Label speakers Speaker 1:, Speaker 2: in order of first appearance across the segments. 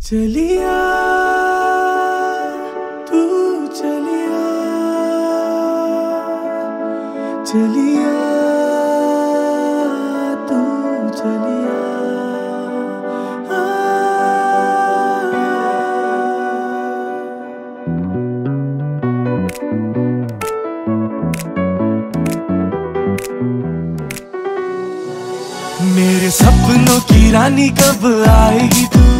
Speaker 1: चलिया तू चलिया चलिया तू चलिया। मेरे सपनों की रानी कब आएगी तू?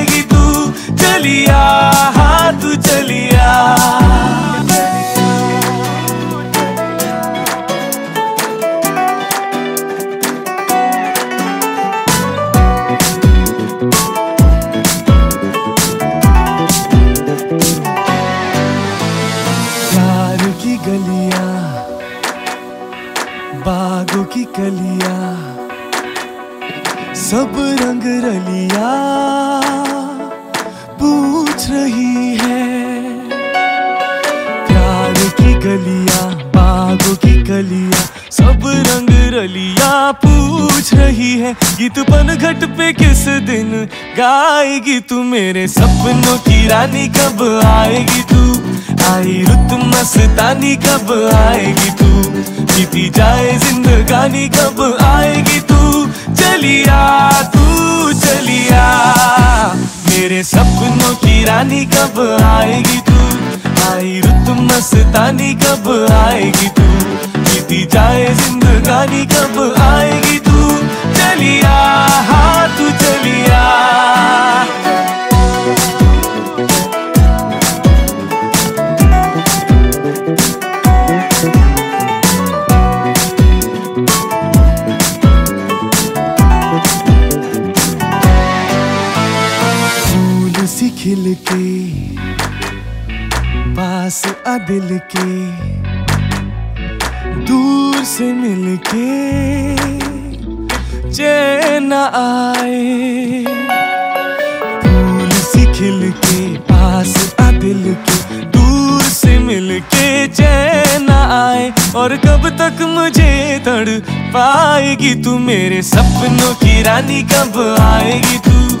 Speaker 1: बागों की कलिया, सब रंग रलिया पूछ रही है। प्यार की गलिया बागों की कलियाँ, सब रंग रलिया पूछ रही है। गीत पन घट पे किस दिन गाएगी तू मेरे सपनों की रानी, कब आएगी तू? आई रुत मस्तानी, कब आएगी तू? बीती जाए जिंदगानी, कब आएगी तू? चलिया तू चलिया। मेरे सपनों की रानी, कब आएगी तू? आई रुत मस्तानी, कब आएगी तू? फूल सी खिल के पास आ दिल के दूर से मिल के चैन आए। फूल सी खिल के पास आ दिल के दूर से मिल के चैन आए। और कब तक मुझे तड़ पाएगी तू मेरे सपनों की रानी, कब आएगी तू?